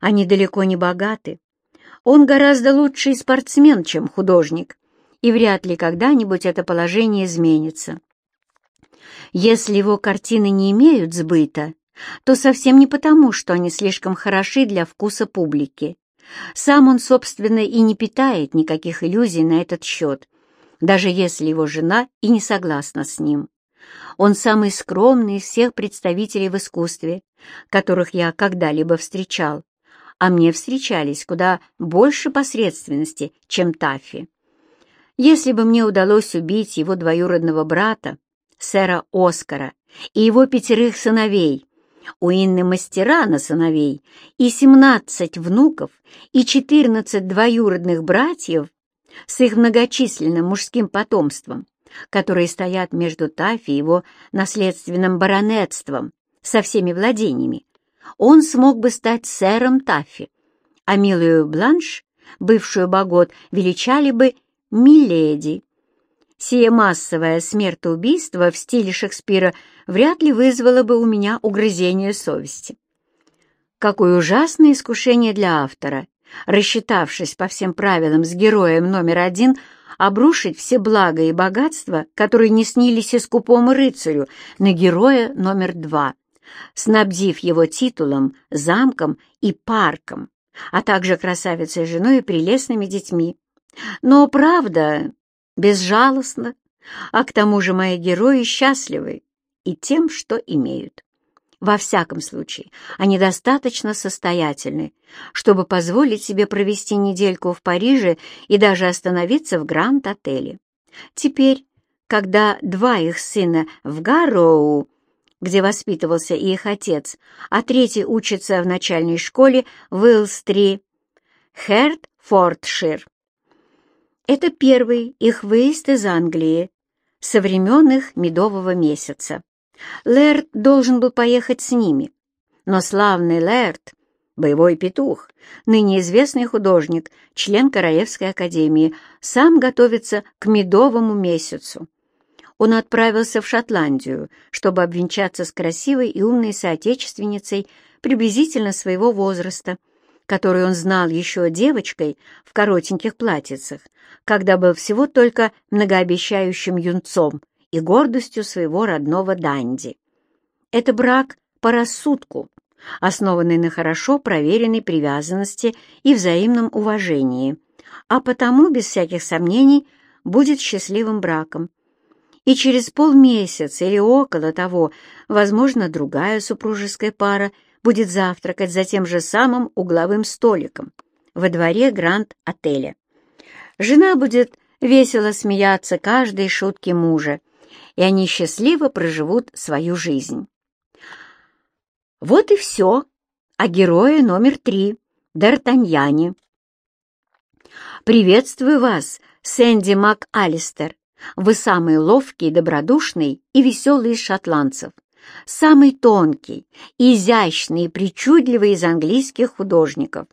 Они далеко не богаты. Он гораздо лучший спортсмен, чем художник, и вряд ли когда-нибудь это положение изменится. Если его картины не имеют сбыта, то совсем не потому, что они слишком хороши для вкуса публики. Сам он, собственно, и не питает никаких иллюзий на этот счет, даже если его жена и не согласна с ним. Он самый скромный из всех представителей в искусстве, которых я когда-либо встречал, а мне встречались куда больше посредственности, чем Таффи. Если бы мне удалось убить его двоюродного брата, сэра Оскара, и его пятерых сыновей, у Инны мастера на сыновей, и семнадцать внуков, и четырнадцать двоюродных братьев с их многочисленным мужским потомством, которые стоят между Таффи и его наследственным баронетством со всеми владениями, он смог бы стать сэром Таффи, а милую Бланш, бывшую богот, величали бы «миледи». Сие массовое смертоубийство в стиле Шекспира вряд ли вызвало бы у меня угрызение совести. Какое ужасное искушение для автора, рассчитавшись по всем правилам с героем номер один, обрушить все блага и богатства, которые не снились и скупому рыцарю, на героя номер два снабдив его титулом, замком и парком, а также красавицей женой и прелестными детьми. Но правда безжалостна, а к тому же мои герои счастливы и тем, что имеют. Во всяком случае, они достаточно состоятельны, чтобы позволить себе провести недельку в Париже и даже остановиться в Гранд-отеле. Теперь, когда два их сына в Гарроу где воспитывался их отец, а третий учится в начальной школе в Уилстри, Хертфордшир. Это первый их выезд из Англии со времен их медового месяца. Лэрд должен был поехать с ними, но славный Лэрд, боевой петух, ныне известный художник, член Королевской академии, сам готовится к медовому месяцу он отправился в Шотландию, чтобы обвенчаться с красивой и умной соотечественницей приблизительно своего возраста, которую он знал еще девочкой в коротеньких платьицах, когда был всего только многообещающим юнцом и гордостью своего родного Данди. Это брак по рассудку, основанный на хорошо проверенной привязанности и взаимном уважении, а потому, без всяких сомнений, будет счастливым браком, и через полмесяца или около того, возможно, другая супружеская пара будет завтракать за тем же самым угловым столиком во дворе Гранд-отеля. Жена будет весело смеяться каждой шутке мужа, и они счастливо проживут свою жизнь. Вот и все о герое номер три, Д'Артаньяне. «Приветствую вас, Сэнди МакАлистер», вы самый ловкий, добродушный и веселый из шотландцев, самый тонкий, изящный и причудливый из английских художников.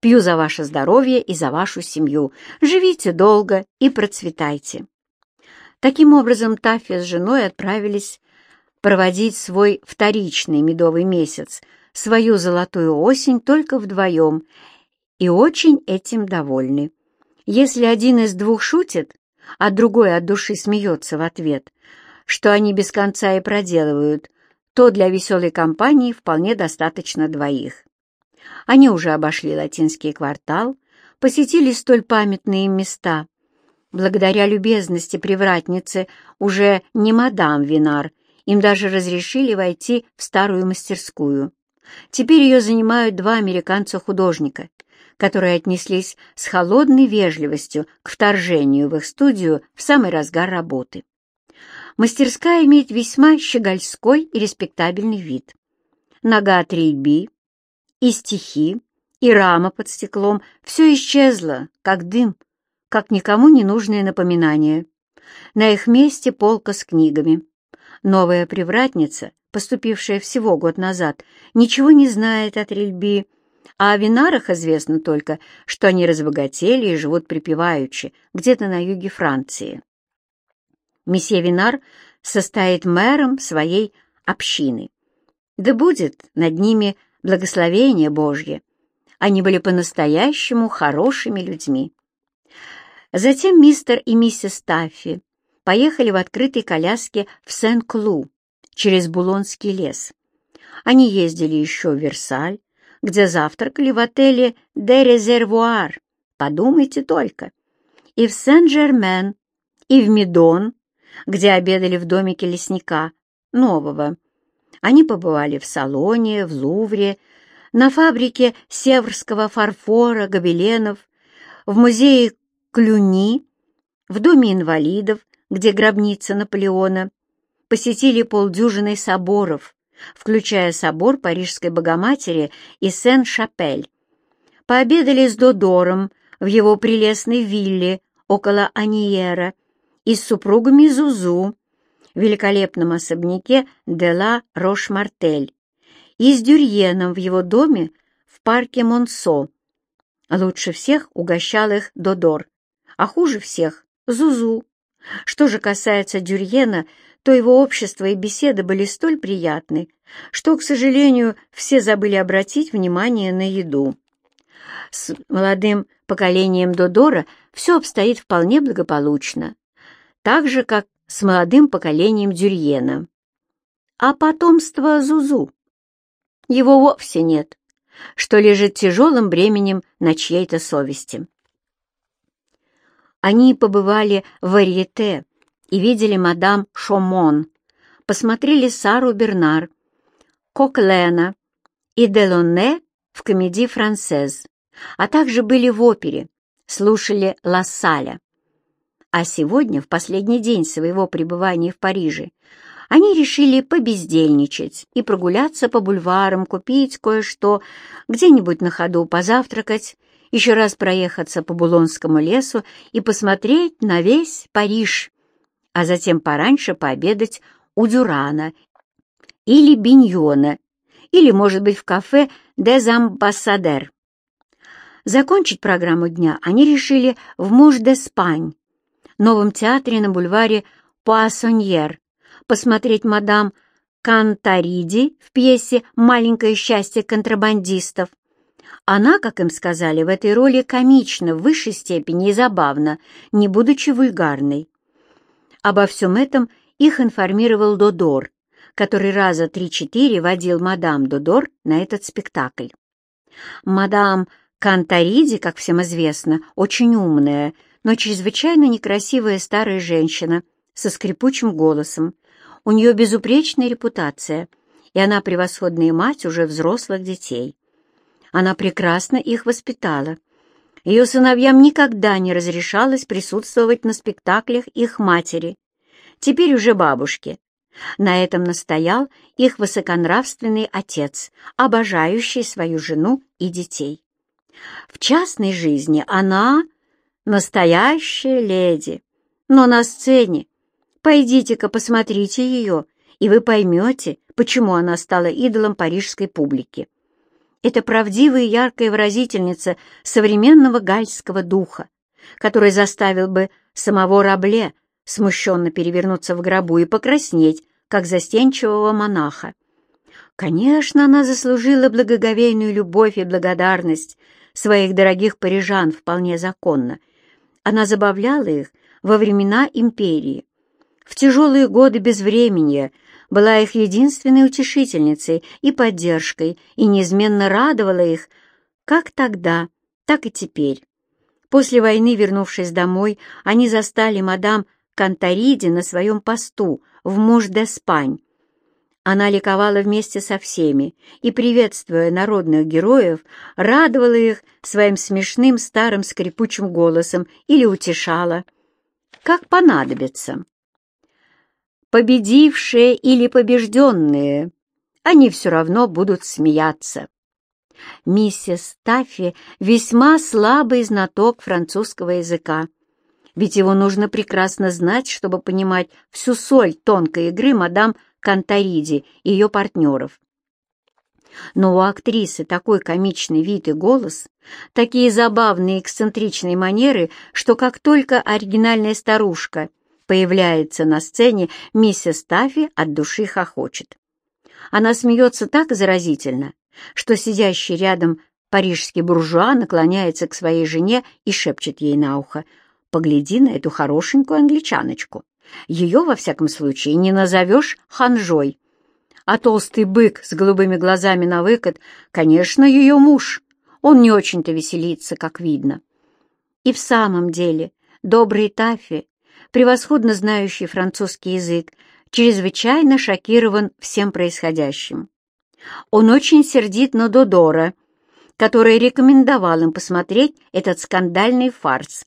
Пью за ваше здоровье и за вашу семью. Живите долго и процветайте. Таким образом, Таффи с женой отправились проводить свой вторичный медовый месяц, свою золотую осень только вдвоем, и очень этим довольны. Если один из двух шутит, а другой от души смеется в ответ, что они без конца и проделывают, то для веселой компании вполне достаточно двоих. Они уже обошли латинский квартал, посетили столь памятные места. Благодаря любезности привратницы уже не мадам Винар, им даже разрешили войти в старую мастерскую. Теперь ее занимают два американца-художника, которые отнеслись с холодной вежливостью к вторжению в их студию в самый разгар работы. Мастерская имеет весьма щегольской и респектабельный вид. Нога трейби, и стихи, и рама под стеклом — все исчезло, как дым, как никому не нужное напоминание. На их месте полка с книгами. Новая привратница, поступившая всего год назад, ничего не знает о трельби, а о винарах известно только, что они разбогатели и живут припеваючи, где-то на юге Франции. Месье Винар состоит мэром своей общины. Да будет над ними благословение Божье. Они были по-настоящему хорошими людьми. Затем мистер и миссис Таффи поехали в открытой коляске в Сен-Клу через Булонский лес. Они ездили еще в Версаль, где завтракали в отеле «Де Резервуар», подумайте только, и в Сен-Жермен, и в Медон, где обедали в домике лесника, нового. Они побывали в салоне, в Лувре, на фабрике северского фарфора, гобеленов, в музее Клюни, в доме инвалидов, где гробница Наполеона, посетили полдюжины соборов, включая собор Парижской Богоматери и Сен-Шапель. Пообедали с Додором в его прелестной вилле около Аниера и с супругами Зузу в великолепном особняке Дела Рош-Мартель и с Дюрьеном в его доме в парке Монсо. Лучше всех угощал их Додор, а хуже всех — Зузу. Что же касается Дюрьена, то его общество и беседы были столь приятны, что, к сожалению, все забыли обратить внимание на еду. С молодым поколением Додора все обстоит вполне благополучно, так же, как с молодым поколением Дюрьена. А потомство Зузу? Его вовсе нет, что лежит тяжелым бременем на чьей-то совести. Они побывали в Варьете и видели мадам Шомон, посмотрели Сару Бернар, Коклена и Делонне в комедии «Францез», а также были в опере, слушали Лассаля. А сегодня, в последний день своего пребывания в Париже, они решили побездельничать и прогуляться по бульварам, купить кое-что, где-нибудь на ходу позавтракать еще раз проехаться по Булонскому лесу и посмотреть на весь Париж, а затем пораньше пообедать у Дюрана или Биньона, или, может быть, в кафе «Дез Амбассадер». Закончить программу дня они решили в Муж-де-Спань, новом театре на бульваре Пуассоньер, посмотреть мадам Кантариди в пьесе «Маленькое счастье контрабандистов», она, как им сказали, в этой роли комична в высшей степени и забавна, не будучи вульгарной. Обо всем этом их информировал Додор, который раза три-четыре водил мадам Додор на этот спектакль. Мадам Кантариди, как всем известно, очень умная, но чрезвычайно некрасивая старая женщина со скрипучим голосом. У нее безупречная репутация, и она превосходная мать уже взрослых детей. Она прекрасно их воспитала. Ее сыновьям никогда не разрешалось присутствовать на спектаклях их матери, теперь уже бабушки. На этом настоял их высоконравственный отец, обожающий свою жену и детей. В частной жизни она настоящая леди, но на сцене пойдите-ка посмотрите ее, и вы поймете, почему она стала идолом парижской публики. Это правдивая и яркая выразительница современного гальского духа, который заставил бы самого Рабле смущенно перевернуться в гробу и покраснеть, как застенчивого монаха. Конечно, она заслужила благоговейную любовь и благодарность своих дорогих парижан вполне законно. Она забавляла их во времена империи. В тяжелые годы безвременья была их единственной утешительницей и поддержкой и неизменно радовала их как тогда, так и теперь. После войны, вернувшись домой, они застали мадам Кантариди на своем посту в Муж-де-Спань. Она ликовала вместе со всеми и, приветствуя народных героев, радовала их своим смешным старым скрипучим голосом или утешала, как понадобится победившие или побежденные, они все равно будут смеяться. Миссис Таффи весьма слабый знаток французского языка, ведь его нужно прекрасно знать, чтобы понимать всю соль тонкой игры мадам Кантариди и ее партнеров. Но у актрисы такой комичный вид и голос, такие забавные эксцентричные манеры, что как только оригинальная старушка — появляется на сцене, миссис Таффи от души хохочет. Она смеется так заразительно, что сидящий рядом парижский буржуа наклоняется к своей жене и шепчет ей на ухо, «Погляди на эту хорошенькую англичаночку. Ее, во всяком случае, не назовешь ханжой». А толстый бык с голубыми глазами на выкат, конечно, ее муж. Он не очень-то веселится, как видно. И в самом деле, добрый Таффи, превосходно знающий французский язык, чрезвычайно шокирован всем происходящим. Он очень сердит на Додора, который рекомендовал им посмотреть этот скандальный фарс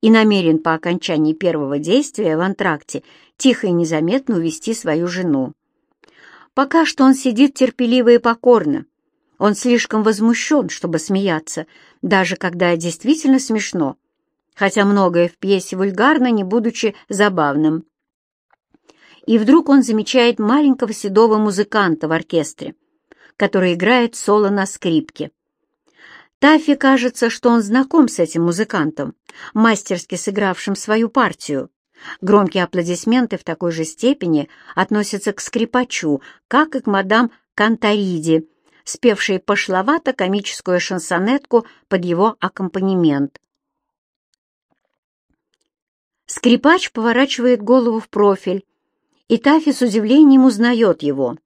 и намерен по окончании первого действия в антракте тихо и незаметно увести свою жену. Пока что он сидит терпеливо и покорно. Он слишком возмущен, чтобы смеяться, даже когда действительно смешно, хотя многое в пьесе вульгарно, не будучи забавным. И вдруг он замечает маленького седого музыканта в оркестре, который играет соло на скрипке. Таффи кажется, что он знаком с этим музыкантом, мастерски сыгравшим свою партию. Громкие аплодисменты в такой же степени относятся к скрипачу, как и к мадам Кантариде, спевшей пошловато комическую шансонетку под его аккомпанемент. Скрипач поворачивает голову в профиль, и Таффи с удивлением узнает его.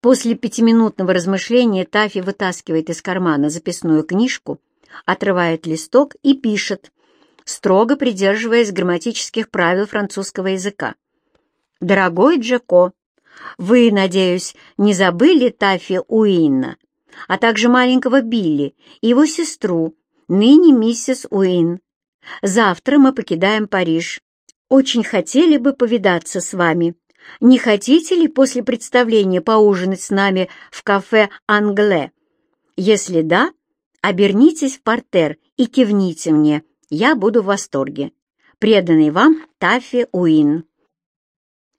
После пятиминутного размышления Таффи вытаскивает из кармана записную книжку, отрывает листок и пишет, строго придерживаясь грамматических правил французского языка. «Дорогой Джеко, вы, надеюсь, не забыли Таффи Уинна, а также маленького Билли и его сестру, ныне миссис Уин. Завтра мы покидаем Париж. Очень хотели бы повидаться с вами. Не хотите ли после представления поужинать с нами в кафе «Англе»? Если да, обернитесь в портер и кивните мне, я буду в восторге. Преданный вам Таффи Уин.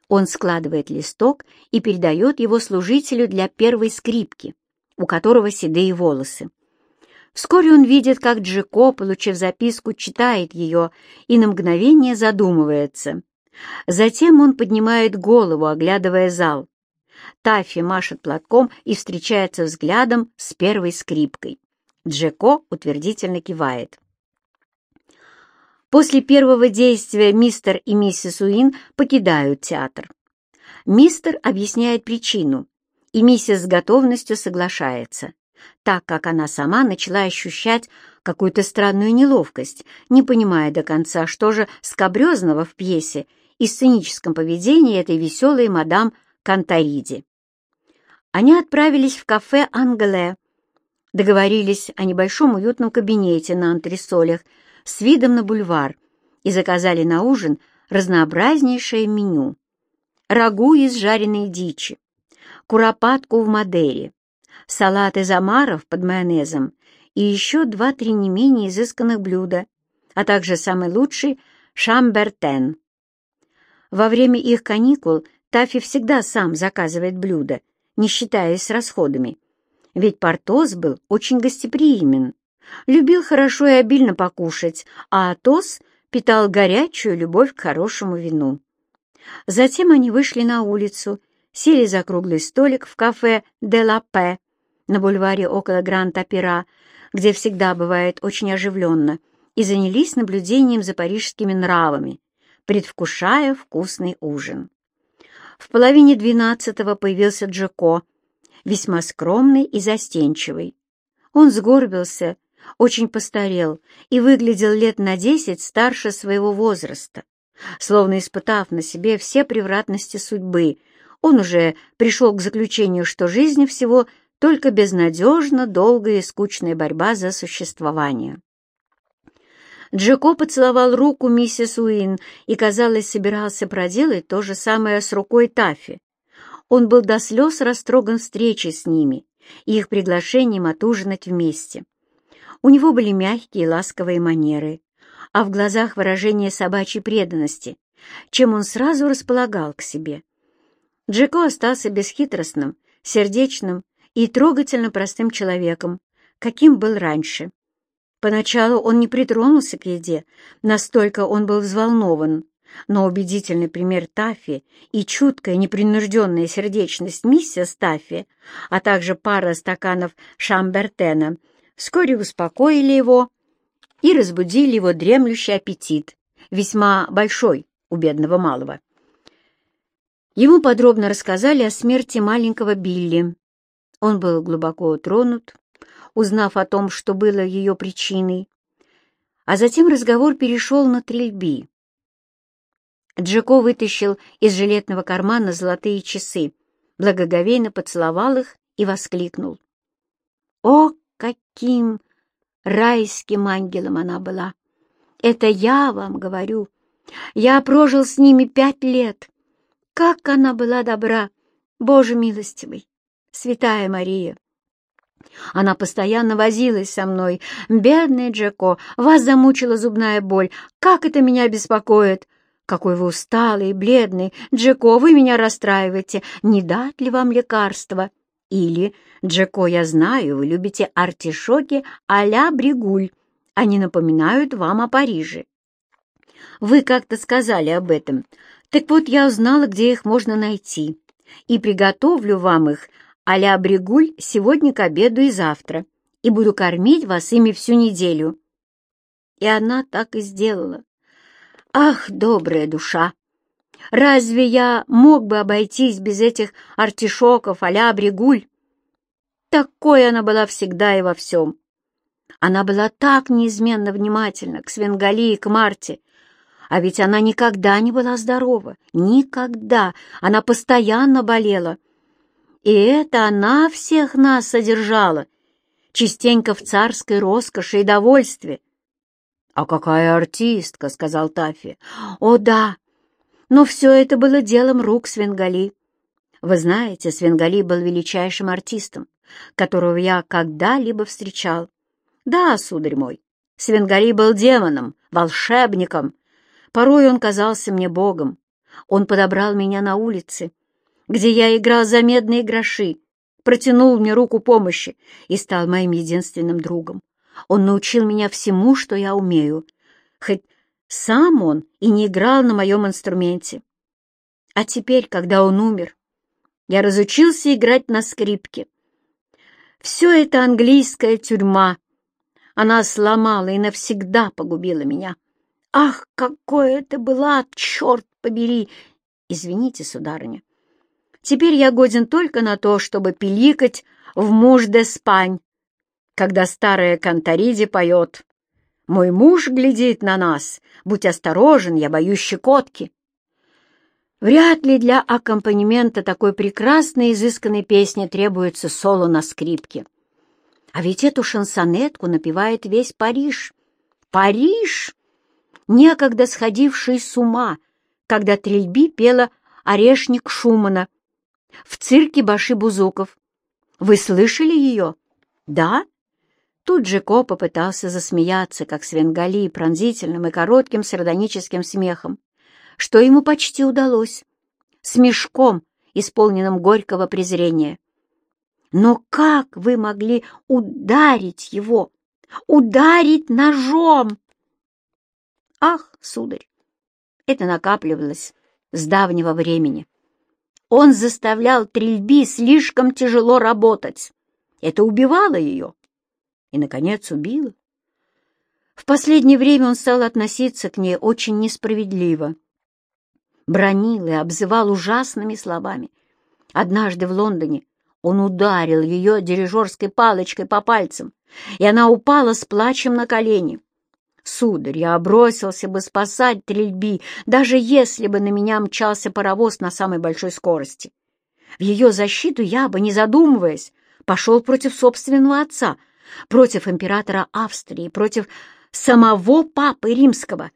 Он складывает листок и передает его служителю для первой скрипки, у которого седые волосы. Вскоре он видит, как Джеко, получив записку, читает ее и на мгновение задумывается. Затем он поднимает голову, оглядывая зал. Таффи машет платком и встречается взглядом с первой скрипкой. Джеко утвердительно кивает. После первого действия мистер и миссис Уин покидают театр. Мистер объясняет причину, и миссис с готовностью соглашается, так как она сама начала ощущать какую-то странную неловкость, не понимая до конца, что же скобрезного в пьесе и сценическом поведении этой веселой мадам Кантариди. Они отправились в кафе «Англе», договорились о небольшом уютном кабинете на антресолях с видом на бульвар и заказали на ужин разнообразнейшее меню. Рагу из жареной дичи, куропатку в Мадере, салат из омаров под майонезом и еще два-три не менее изысканных блюда, а также самый лучший шамбертен во время их каникул Таффи всегда сам заказывает блюда, не считаясь с расходами. Ведь Портос был очень гостеприимен, любил хорошо и обильно покушать, а Атос питал горячую любовь к хорошему вину. Затем они вышли на улицу, сели за круглый столик в кафе «Де ла Пе» на бульваре около Гранд-Опера, где всегда бывает очень оживленно, и занялись наблюдением за парижскими нравами, предвкушая вкусный ужин. В половине двенадцатого появился Джеко, весьма скромный и застенчивый. Он сгорбился, очень постарел и выглядел лет на десять старше своего возраста. Словно испытав на себе все превратности судьбы, он уже пришел к заключению, что жизнь всего только безнадежно долгая и скучная борьба за существование. Джеко поцеловал руку миссис Уин и, казалось, собирался проделать то же самое с рукой Таффи. Он был до слез растроган встречей с ними и их приглашением отужинать вместе. У него были мягкие ласковые манеры, а в глазах выражение собачьей преданности, чем он сразу располагал к себе. Джеко остался бесхитростным, сердечным и трогательно простым человеком, каким был раньше. Поначалу он не притронулся к еде, настолько он был взволнован, но убедительный пример Таффи и чуткая непринужденная сердечность миссис Таффи, а также пара стаканов шамбертена, вскоре успокоили его и разбудили его дремлющий аппетит, весьма большой у бедного малого. Ему подробно рассказали о смерти маленького Билли. Он был глубоко тронут, узнав о том, что было ее причиной, а затем разговор перешел на трельби. Джеко вытащил из жилетного кармана золотые часы, благоговейно поцеловал их и воскликнул. «О, каким райским ангелом она была! Это я вам говорю! Я прожил с ними пять лет! Как она была добра! Боже милостивый! Святая Мария!» Она постоянно возилась со мной. «Бедный Джеко, вас замучила зубная боль. Как это меня беспокоит! «Какой вы усталый бледный! Джеко, вы меня расстраиваете! Не дать ли вам лекарства?» Или «Джеко, я знаю, вы любите артишоки а-ля Бригуль. Они напоминают вам о Париже». «Вы как-то сказали об этом. Так вот, я узнала, где их можно найти, и приготовлю вам их а-ля Бригуль сегодня к обеду и завтра, и буду кормить вас ими всю неделю». И она так и сделала. Ах, добрая душа! Разве я мог бы обойтись без этих артишоков а-ля Бригуль? Такой она была всегда и во всем. Она была так неизменно внимательна к Свенгали и к Марте, а ведь она никогда не была здорова, никогда, она постоянно болела. И это она всех нас содержала, частенько в царской роскоши и довольстве, «А какая артистка!» — сказал Таффи. «О, да! Но все это было делом рук Свенгали. Вы знаете, Свенгали был величайшим артистом, которого я когда-либо встречал. Да, сударь мой, Свенгали был демоном, волшебником. Порой он казался мне богом. Он подобрал меня на улице, где я играл за медные гроши, протянул мне руку помощи и стал моим единственным другом. Он научил меня всему, что я умею, хоть сам он и не играл на моем инструменте. А теперь, когда он умер, я разучился играть на скрипке. Все это английская тюрьма. Она сломала и навсегда погубила меня. Ах, какой это была, черт побери! Извините, сударыня. Теперь я годен только на то, чтобы пиликать в муж де Спань когда старая Кантариди поет «Мой муж глядит на нас, будь осторожен, я боюсь щекотки». Вряд ли для аккомпанемента такой прекрасной изысканной песни требуется соло на скрипке. А ведь эту шансонетку напевает весь Париж. Париж! Некогда сходивший с ума, когда Трельби пела «Орешник Шумана» в цирке Баши Бузуков. Вы слышали ее? Да? Тут же Ко попытался засмеяться, как Свенгали, пронзительным и коротким сардоническим смехом, что ему почти удалось, смешком, исполненным горького презрения. «Но как вы могли ударить его? Ударить ножом?» «Ах, сударь, это накапливалось с давнего времени. Он заставлял Трильби слишком тяжело работать. Это убивало ее и, наконец, убила. В последнее время он стал относиться к ней очень несправедливо. Бронил и обзывал ужасными словами. Однажды в Лондоне он ударил ее дирижерской палочкой по пальцам, и она упала с плачем на колени. Сударь, я бросился бы спасать Трельби, даже если бы на меня мчался паровоз на самой большой скорости. В ее защиту я бы, не задумываясь, пошел против собственного отца, против императора Австрии, против самого папы римского.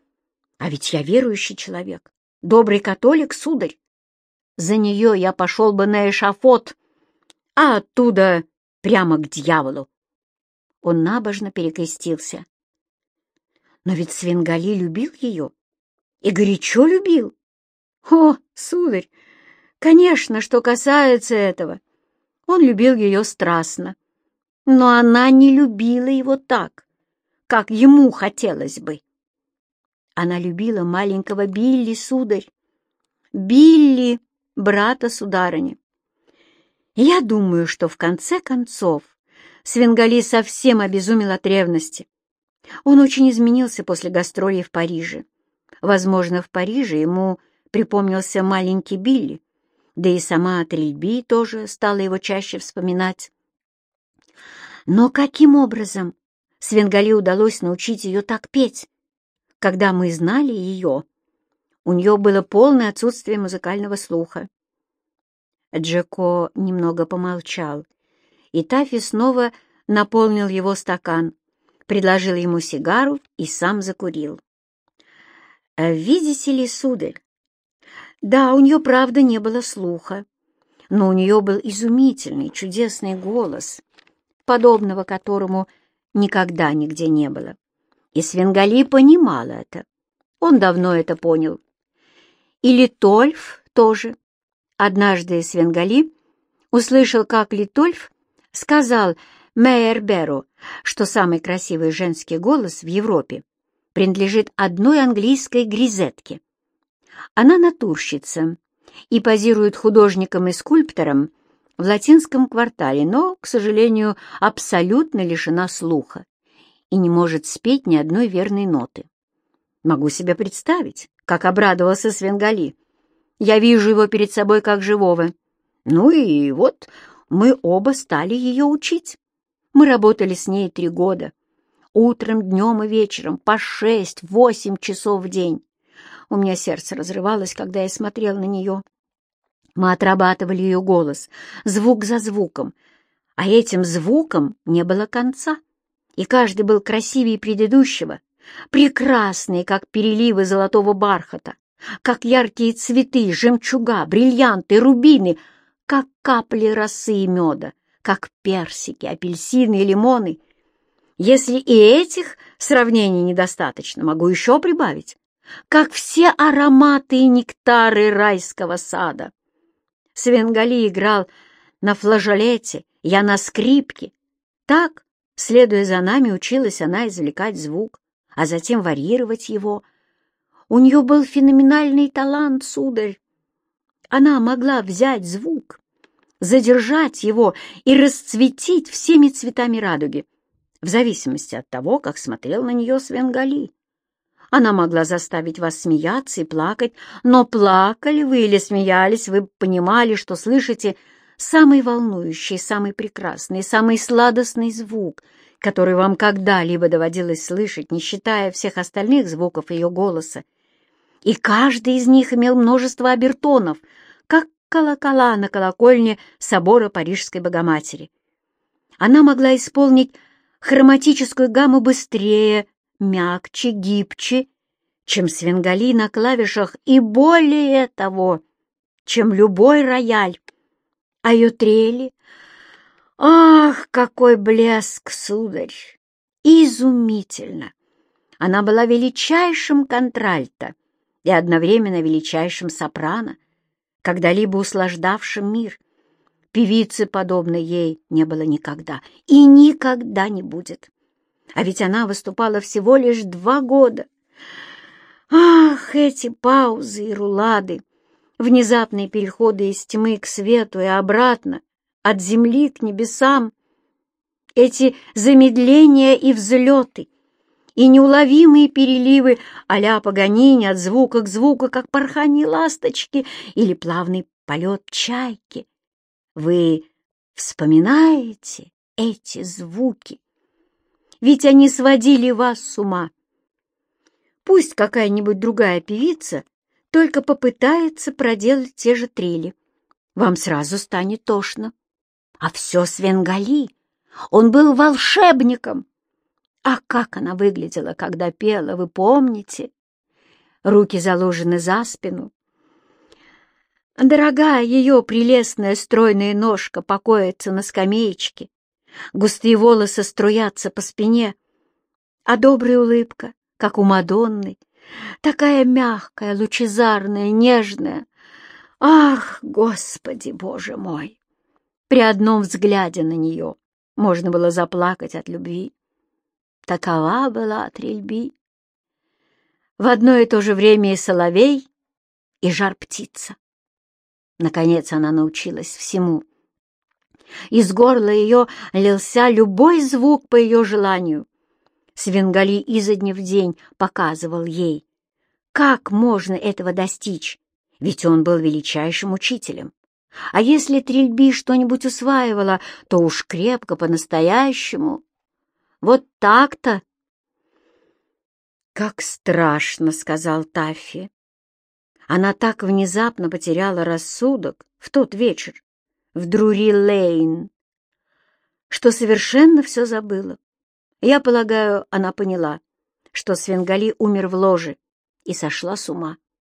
А ведь я верующий человек, добрый католик, сударь. За нее я пошел бы на эшафот, а оттуда прямо к дьяволу. Он набожно перекрестился. Но ведь Свенгали любил ее и горячо любил. О, сударь, конечно, что касается этого, он любил ее страстно но она не любила его так, как ему хотелось бы. Она любила маленького Билли, сударь. Билли, брата сударыни. Я думаю, что в конце концов Свенгали совсем обезумел от ревности. Он очень изменился после гастролей в Париже. Возможно, в Париже ему припомнился маленький Билли, да и сама Трильби тоже стала его чаще вспоминать. Но каким образом Свенгали удалось научить ее так петь? Когда мы знали ее, у нее было полное отсутствие музыкального слуха. Джеко немного помолчал, и Тафи снова наполнил его стакан, предложил ему сигару и сам закурил. «Видите ли, сударь, да, у нее, правда, не было слуха, но у нее был изумительный, чудесный голос, подобного которому никогда нигде не было. И Свенгали понимал это. Он давно это понял. И Литольф тоже. Однажды Свенгали услышал, как Литольф сказал Мейерберу, что самый красивый женский голос в Европе принадлежит одной английской гризетке. Она натурщица и позирует художникам и скульпторам в латинском квартале, но, к сожалению, абсолютно лишена слуха и не может спеть ни одной верной ноты. Могу себе представить, как обрадовался Свенгали. Я вижу его перед собой как живого. Ну и вот мы оба стали ее учить. Мы работали с ней три года. Утром, днем и вечером, по шесть-восемь часов в день. У меня сердце разрывалось, когда я смотрел на нее. Мы отрабатывали ее голос, звук за звуком, а этим звуком не было конца, и каждый был красивее предыдущего, прекрасный, как переливы золотого бархата, как яркие цветы, жемчуга, бриллианты, рубины, как капли росы и меда, как персики, апельсины и лимоны. Если и этих сравнений недостаточно, могу еще прибавить, как все ароматы и нектары райского сада. Свенгали играл на флажолете, я на скрипке. Так, следуя за нами, училась она извлекать звук, а затем варьировать его. У нее был феноменальный талант, сударь. Она могла взять звук, задержать его и расцветить всеми цветами радуги, в зависимости от того, как смотрел на нее Свенгали. Она могла заставить вас смеяться и плакать, но плакали вы или смеялись, вы понимали, что слышите самый волнующий, самый прекрасный, самый сладостный звук, который вам когда-либо доводилось слышать, не считая всех остальных звуков ее голоса. И каждый из них имел множество обертонов, как колокола на колокольне собора Парижской Богоматери. Она могла исполнить хроматическую гамму быстрее, мягче, гибче, чем свингали на клавишах и более того, чем любой рояль. А ее трели... Ах, какой блеск, сударь! Изумительно! Она была величайшим контральто и одновременно величайшим сопрано, когда-либо услаждавшим мир. Певицы, подобной ей, не было никогда и никогда не будет. А ведь она выступала всего лишь два года. Ах, эти паузы и рулады, внезапные переходы из тьмы к свету и обратно, от земли к небесам, эти замедления и взлеты, и неуловимые переливы а-ля Паганини от звука к звуку, как порхание ласточки или плавный полет чайки. Вы вспоминаете эти звуки? ведь они сводили вас с ума. Пусть какая-нибудь другая певица только попытается проделать те же трели. Вам сразу станет тошно. А все Свенгали. Он был волшебником. А как она выглядела, когда пела, вы помните? Руки заложены за спину. Дорогая ее прелестная стройная ножка покоится на скамеечке, Густые волосы струятся по спине, а добрая улыбка, как у Мадонны, такая мягкая, лучезарная, нежная. Ах, Господи, Боже мой! При одном взгляде на нее можно было заплакать от любви. Такова была Трильби. в одно и то же время и соловей, и жар-птица. Наконец она научилась всему. Из горла ее лился любой звук по ее желанию. Свенгали изо дня в день показывал ей, как можно этого достичь, ведь он был величайшим учителем. А если Трильби что-нибудь усваивала, то уж крепко по-настоящему. Вот так-то. «Как страшно!» — сказал Таффи. Она так внезапно потеряла рассудок в тот вечер в Друри-Лейн, что совершенно все забыла. Я полагаю, она поняла, что Свенгали умер в ложе и сошла с ума.